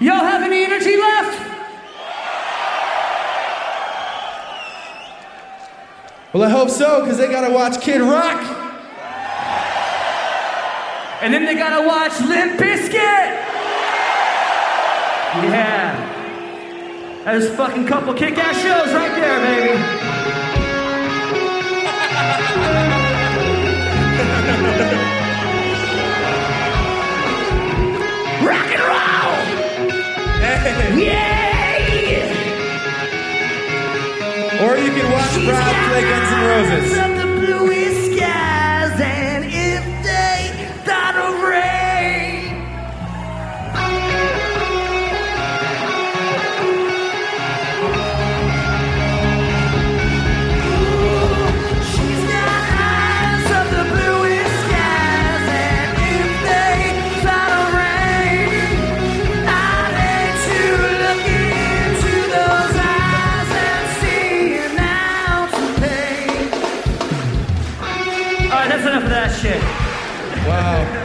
Y'all have any energy left? Well, I hope so, because they gotta watch Kid Rock. And then they gotta watch Limp Bizkit. Yeah. There's a fucking couple kick-ass shows right Or you can watch Brown play Guns N' Roses. That's enough of that shit. Wow.